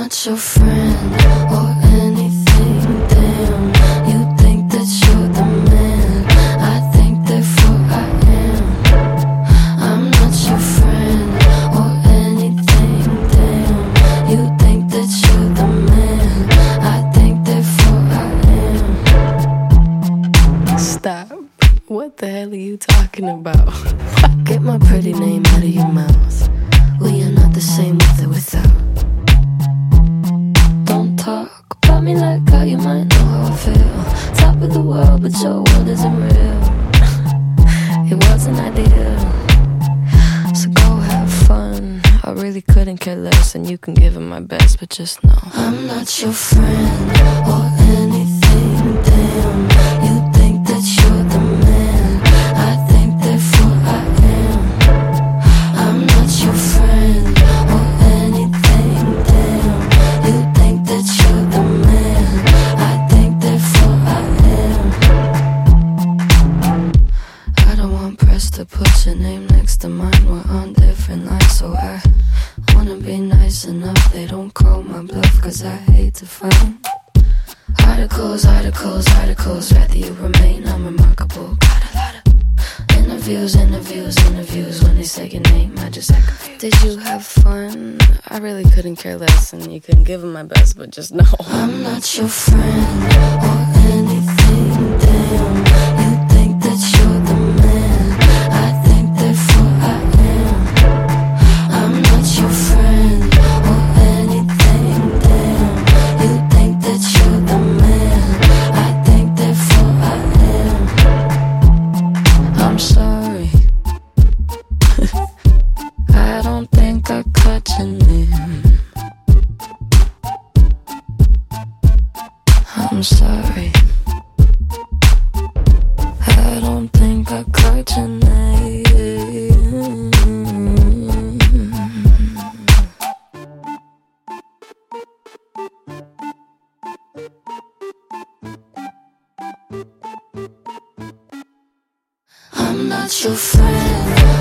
not your friend or anything. Damn, you think that you're the man. I think therefore I am. I'm not your friend or anything. Damn, you think that you're the man. I think therefore I am. Stop. What the hell are you talking about? Get my pretty name out of your mouth. We are not the same you might know how I feel. Top of the world, but your world isn't real. it wasn't ideal. So go have fun. I really couldn't care less, and you can give it my best, but just know I'm not your friend put your name next to mine. We're on different lines, so I wanna be nice enough. They don't call my bluff, cause I hate to find articles, articles, articles. Rather you remain unremarkable. Got a lot of interviews, interviews, interviews. When they say your name, I just act confused. Did you have fun? I really couldn't care less, and you couldn't give it my best, but just know I'm not your friend I'm sorry. I don't think I your name. I'm not your friend